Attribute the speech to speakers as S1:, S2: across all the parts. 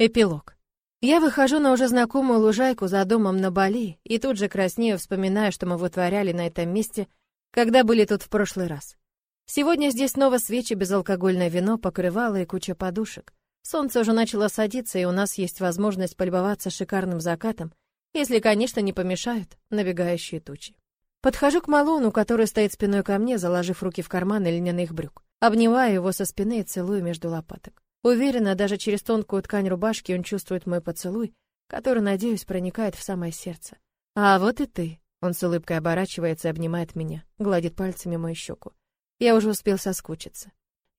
S1: Эпилог. Я выхожу на уже знакомую лужайку за домом на Бали и тут же краснею, вспоминая, что мы вытворяли на этом месте, когда были тут в прошлый раз. Сегодня здесь снова свечи, безалкогольное вино, покрывало и куча подушек. Солнце уже начало садиться, и у нас есть возможность полюбоваться шикарным закатом, если, конечно, не помешают набегающие тучи. Подхожу к Малону, который стоит спиной ко мне, заложив руки в карманы льняных брюк. Обнимаю его со спины и целую между лопаток. Уверена, даже через тонкую ткань рубашки он чувствует мой поцелуй, который, надеюсь, проникает в самое сердце. А вот и ты. Он с улыбкой оборачивается и обнимает меня, гладит пальцами мою щеку. Я уже успел соскучиться.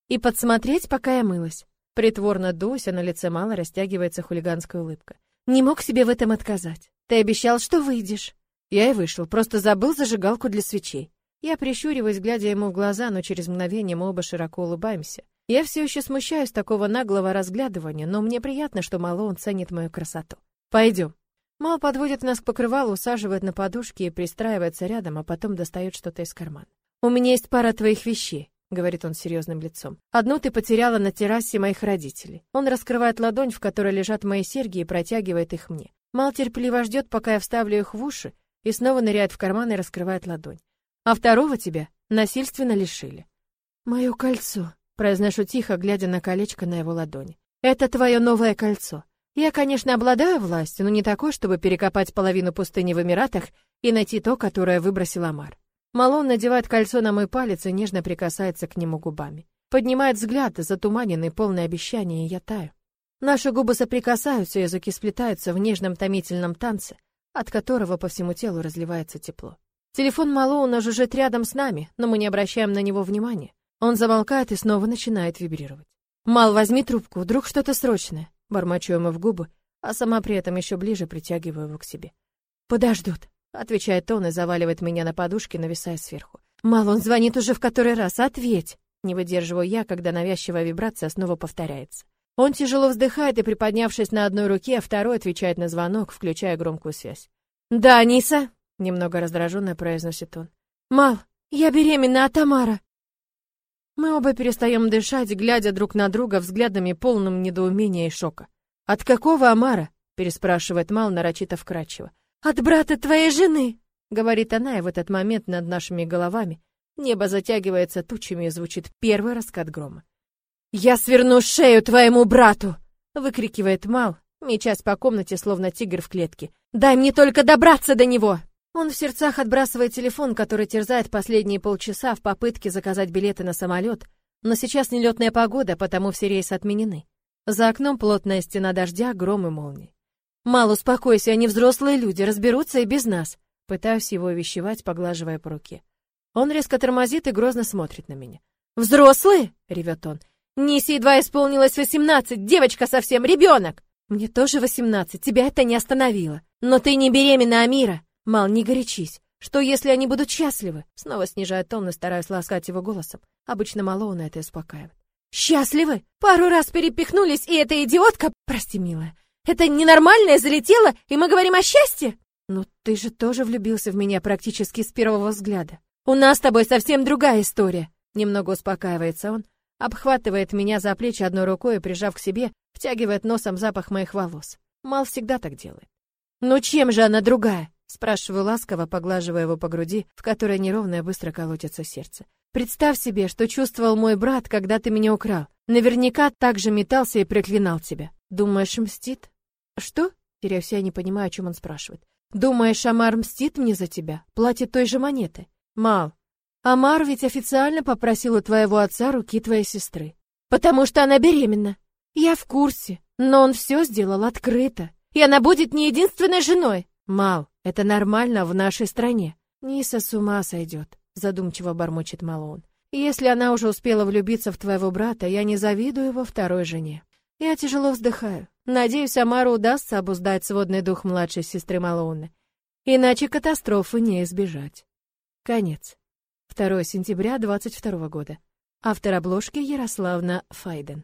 S1: И подсмотреть, пока я мылась. Притворно дуся, на лице мало растягивается хулиганская улыбка. Не мог себе в этом отказать. Ты обещал, что выйдешь. Я и вышел, просто забыл зажигалку для свечей. Я прищуриваюсь, глядя ему в глаза, но через мгновение мы оба широко улыбаемся. Я все еще смущаюсь такого наглого разглядывания, но мне приятно, что Малоун ценит мою красоту. Пойдем. Мал подводит нас к покрывалу, усаживает на подушки и пристраивается рядом, а потом достает что-то из кармана. «У меня есть пара твоих вещей», — говорит он серьезным лицом. «Одну ты потеряла на террасе моих родителей». Он раскрывает ладонь, в которой лежат мои серьги, и протягивает их мне. Мал терпеливо ждет, пока я вставлю их в уши, и снова ныряет в карман и раскрывает ладонь. «А второго тебя насильственно лишили». «Мое кольцо», Произношу тихо, глядя на колечко на его ладони. Это твое новое кольцо. Я, конечно, обладаю властью, но не такой, чтобы перекопать половину пустыни в Эмиратах и найти то, которое выбросил Амар. Малон надевает кольцо на мой палец и нежно прикасается к нему губами. Поднимает взгляд, затуманенный, полный обещания, и я таю. Наши губы соприкасаются, языки сплетаются в нежном томительном танце, от которого по всему телу разливается тепло. Телефон Малоуна жужжит рядом с нами, но мы не обращаем на него внимания. Он замолкает и снова начинает вибрировать. «Мал, возьми трубку, вдруг что-то срочное». Бормочу ему в губы, а сама при этом еще ближе притягиваю его к себе. «Подождут», — отвечает он и заваливает меня на подушке, нависая сверху. «Мал, он звонит уже в который раз, ответь!» Не выдерживаю я, когда навязчивая вибрация снова повторяется. Он тяжело вздыхает и, приподнявшись на одной руке, а второй отвечает на звонок, включая громкую связь. «Да, Ниса!» — немного раздраженно произносит он. «Мал, я беременна от Тамара!» Мы оба перестаем дышать, глядя друг на друга взглядами полным недоумения и шока. «От какого Амара?» — переспрашивает Мал нарочито вкрадчиво. «От брата твоей жены!» — говорит она, и в этот момент над нашими головами небо затягивается тучами и звучит первый раскат грома. «Я сверну шею твоему брату!» — выкрикивает Мал, мечась по комнате, словно тигр в клетке. «Дай мне только добраться до него!» Он в сердцах отбрасывает телефон, который терзает последние полчаса в попытке заказать билеты на самолет, но сейчас нелетная погода, потому все рейсы отменены. За окном плотная стена дождя, гром и молнии. «Мал, успокойся, они взрослые люди, разберутся и без нас», пытаюсь его увещевать, поглаживая по руке. Он резко тормозит и грозно смотрит на меня. «Взрослые?» — ревет он. «Нисе едва исполнилось восемнадцать, девочка совсем, ребенок!» «Мне тоже восемнадцать, тебя это не остановило. Но ты не беременна, Амира. Мал, не горячись. Что, если они будут счастливы? Снова снижая тон и стараясь ласкать его голосом. Обычно Малоуна это успокаивает. Счастливы? Пару раз перепихнулись, и эта идиотка, прости, милая, это ненормальное залетело, и мы говорим о счастье? Ну, ты же тоже влюбился в меня практически с первого взгляда. У нас с тобой совсем другая история. Немного успокаивается он, обхватывает меня за плечи одной рукой и, прижав к себе, втягивает носом запах моих волос. Мал всегда так делает. Ну чем же она другая? Спрашиваю ласково, поглаживая его по груди, в которой неровно и быстро колотится сердце. Представь себе, что чувствовал мой брат, когда ты меня украл. Наверняка так же метался и проклинал тебя. Думаешь, мстит? Что? Теряюсь, я не понимаю, о чем он спрашивает. Думаешь, Амар мстит мне за тебя? Платит той же монеты? Мал, Амар ведь официально попросил у твоего отца руки твоей сестры. Потому что она беременна. Я в курсе, но он все сделал открыто. И она будет не единственной женой. Мал, это нормально в нашей стране. Ниса с ума сойдет, задумчиво бормочет Малон. Если она уже успела влюбиться в твоего брата, я не завидую его второй жене. Я тяжело вздыхаю. Надеюсь, Амару удастся обуздать сводный дух младшей сестры Малоуны. Иначе катастрофы не избежать. Конец. 2 сентября 22 года. Автор обложки Ярославна Файден.